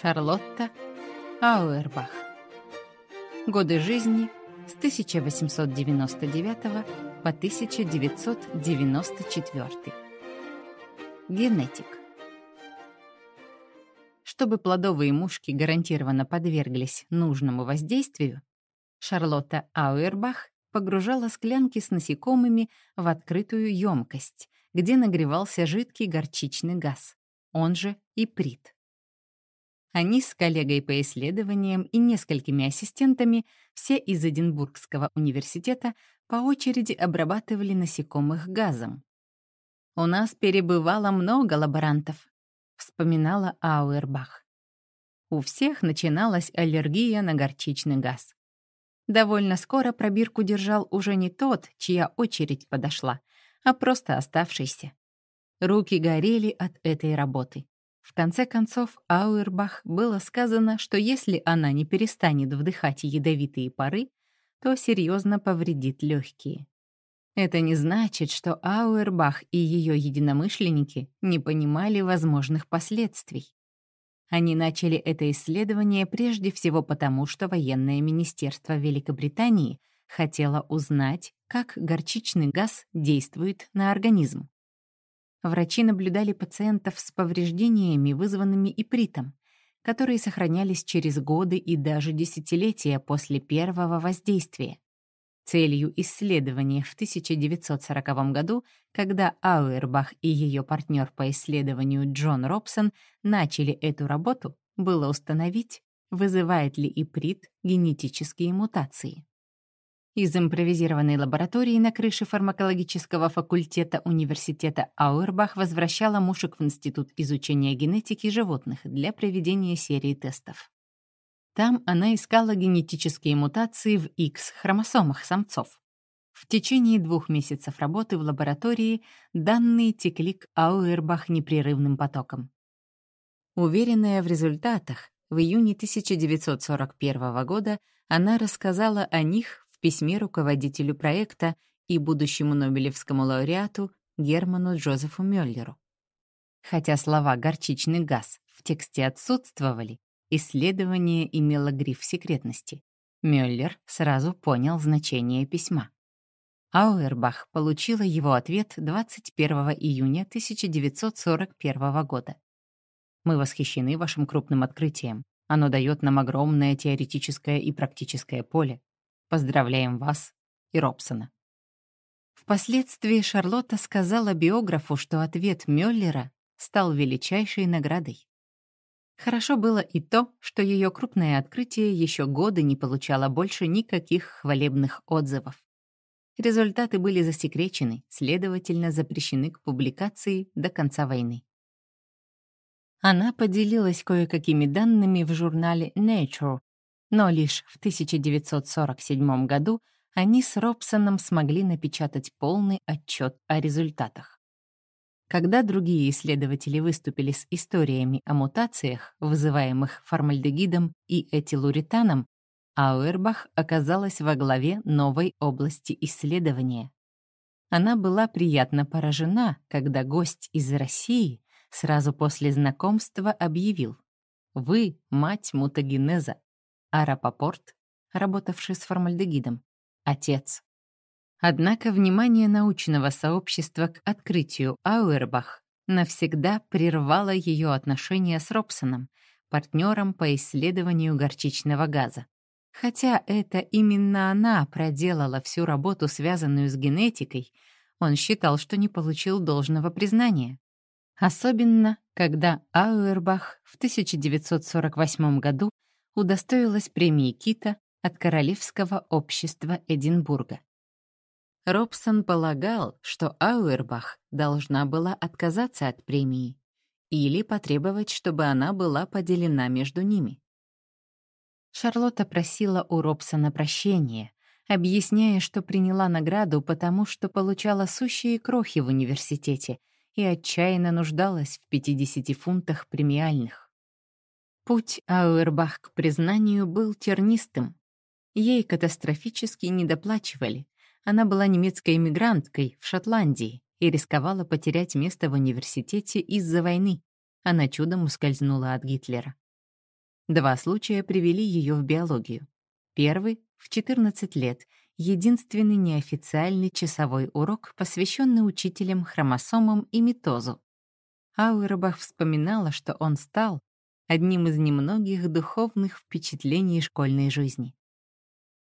Шарлотта Ауэрбах. Годы жизни с 1899 по 1994. Генетик. Чтобы плодовые мушки гарантированно подверглись нужному воздействию, Шарлотта Ауэрбах погружала склянки с насекомыми в открытую емкость, где нагревался жидкий горчичный газ, он же иприт. Они с коллегой по исследованиям и несколькими ассистентами, все из Эдинбургского университета, по очереди обрабатывали насекомых газом. «У нас перебывало много лаборантов», — вспоминала Ауэрбах. У всех начиналась аллергия на горчичный газ. Довольно скоро пробирку держал уже не тот, чья очередь подошла, а просто оставшийся. Руки горели от этой работы. В конце концов, Ауэрбах было сказано, что если она не перестанет вдыхать ядовитые пары, то серьезно повредит легкие. Это не значит, что Ауэрбах и ее единомышленники не понимали возможных последствий. Они начали это исследование прежде всего потому, что военное министерство Великобритании хотело узнать, как горчичный газ действует на организм. Врачи наблюдали пациентов с повреждениями, вызванными ипритом, которые сохранялись через годы и даже десятилетия после первого воздействия. Целью исследования в 1940 году, когда Ауэрбах и ее партнер по исследованию Джон Робсон начали эту работу, было установить, вызывает ли иприт генетические мутации. Из импровизированной лаборатории на крыше фармакологического факультета университета Ауэрбах возвращала мушек в Институт изучения генетики животных для проведения серии тестов. Там она искала генетические мутации в X-хромосомах самцов. В течение двух месяцев работы в лаборатории данные текли к Ауэрбах непрерывным потоком. Уверенная в результатах, в июне 1941 года она рассказала о них письме руководителю проекта и будущему Нобелевскому лауреату Герману Джозефу Мюллеру. Хотя слова «горчичный газ» в тексте отсутствовали, исследование имело гриф секретности. Мюллер сразу понял значение письма. Ауэрбах получила его ответ 21 июня 1941 года. «Мы восхищены вашим крупным открытием. Оно дает нам огромное теоретическое и практическое поле. Поздравляем вас и Робсона. Впоследствии Шарлотта сказала биографу, что ответ Мюллера стал величайшей наградой. Хорошо было и то, что ее крупное открытие еще годы не получало больше никаких хвалебных отзывов. Результаты были засекречены, следовательно, запрещены к публикации до конца войны. Она поделилась кое-какими данными в журнале Nature но лишь в 1947 году они с Робсоном смогли напечатать полный отчет о результатах. Когда другие исследователи выступили с историями о мутациях, вызываемых формальдегидом и этилуретаном, Ауэрбах оказалась во главе новой области исследования. Она была приятно поражена, когда гость из России сразу после знакомства объявил «Вы — мать мутагенеза, а Рапопорт, работавший с формальдегидом, отец. Однако внимание научного сообщества к открытию Ауэрбах навсегда прервало ее отношения с Робсоном, партнером по исследованию горчичного газа. Хотя это именно она проделала всю работу, связанную с генетикой, он считал, что не получил должного признания. Особенно, когда Ауэрбах в 1948 году удостоилась премии Кита от Королевского общества Эдинбурга. Робсон полагал, что Ауэрбах должна была отказаться от премии или потребовать, чтобы она была поделена между ними. Шарлотта просила у Робсона прощения, объясняя, что приняла награду, потому что получала сущие крохи в университете и отчаянно нуждалась в 50 фунтах премиальных. Путь Ауэрбах к признанию был тернистым. Ей катастрофически недоплачивали. Она была немецкой эмигранткой в Шотландии и рисковала потерять место в университете из-за войны. Она чудом ускользнула от Гитлера. Два случая привели ее в биологию. Первый — в 14 лет, единственный неофициальный часовой урок, посвященный учителям, хромосомам и митозу. Ауэрбах вспоминала, что он стал одним из немногих духовных впечатлений школьной жизни.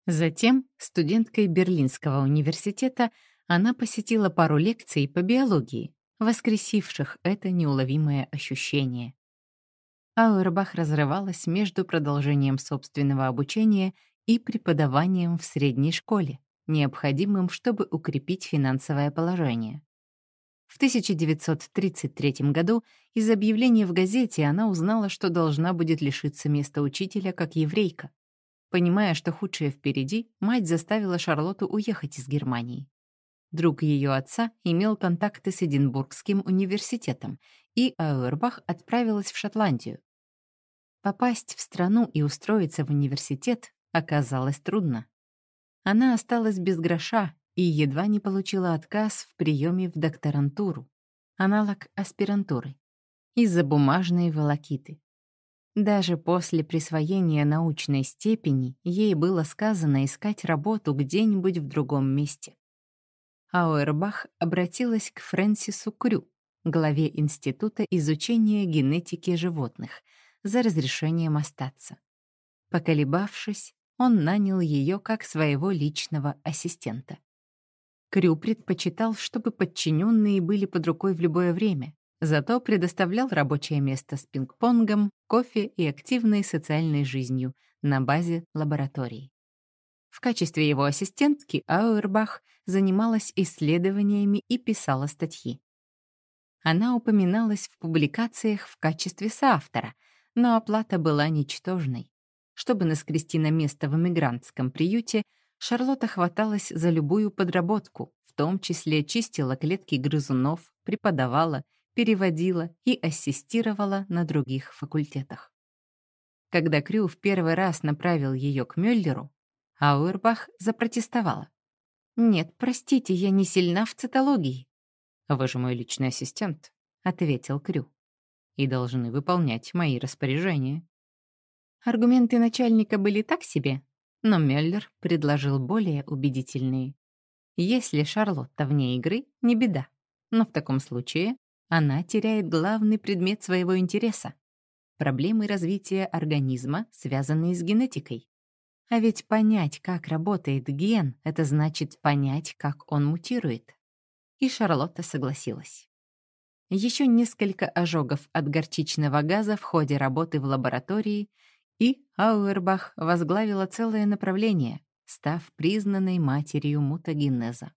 Затем, студенткой Берлинского университета, она посетила пару лекций по биологии, воскресивших это неуловимое ощущение. Ауэрбах разрывалась между продолжением собственного обучения и преподаванием в средней школе, необходимым, чтобы укрепить финансовое положение. В 1933 году из объявления в газете она узнала, что должна будет лишиться места учителя как еврейка. Понимая, что худшее впереди, мать заставила Шарлотту уехать из Германии. Друг ее отца имел контакты с Эдинбургским университетом, и Ауэрбах отправилась в Шотландию. Попасть в страну и устроиться в университет оказалось трудно. Она осталась без гроша и едва не получила отказ в приеме в докторантуру, аналог аспирантуры, из-за бумажной волокиты. Даже после присвоения научной степени ей было сказано искать работу где-нибудь в другом месте. Ауэрбах обратилась к Фрэнсису Крю, главе Института изучения генетики животных, за разрешением остаться. Поколебавшись, он нанял ее как своего личного ассистента. Крю предпочитал, чтобы подчиненные были под рукой в любое время, зато предоставлял рабочее место с пинг-понгом, кофе и активной социальной жизнью на базе лабораторий. В качестве его ассистентки Ауэрбах занималась исследованиями и писала статьи. Она упоминалась в публикациях в качестве соавтора, но оплата была ничтожной. Чтобы наскрести на место в эмигрантском приюте, Шарлотта хваталась за любую подработку, в том числе чистила клетки грызунов, преподавала, переводила и ассистировала на других факультетах. Когда Крю в первый раз направил ее к Мюллеру, Ауэрбах запротестовала. «Нет, простите, я не сильна в цитологии». «Вы же мой личный ассистент», — ответил Крю, «и должны выполнять мои распоряжения». Аргументы начальника были так себе, но Мюллер предложил более убедительные. Если Шарлотта вне игры, не беда. Но в таком случае она теряет главный предмет своего интереса — проблемы развития организма, связанные с генетикой. А ведь понять, как работает ген, это значит понять, как он мутирует. И Шарлотта согласилась. Еще несколько ожогов от горчичного газа в ходе работы в лаборатории — и Ауэрбах возглавила целое направление, став признанной матерью мутагенеза.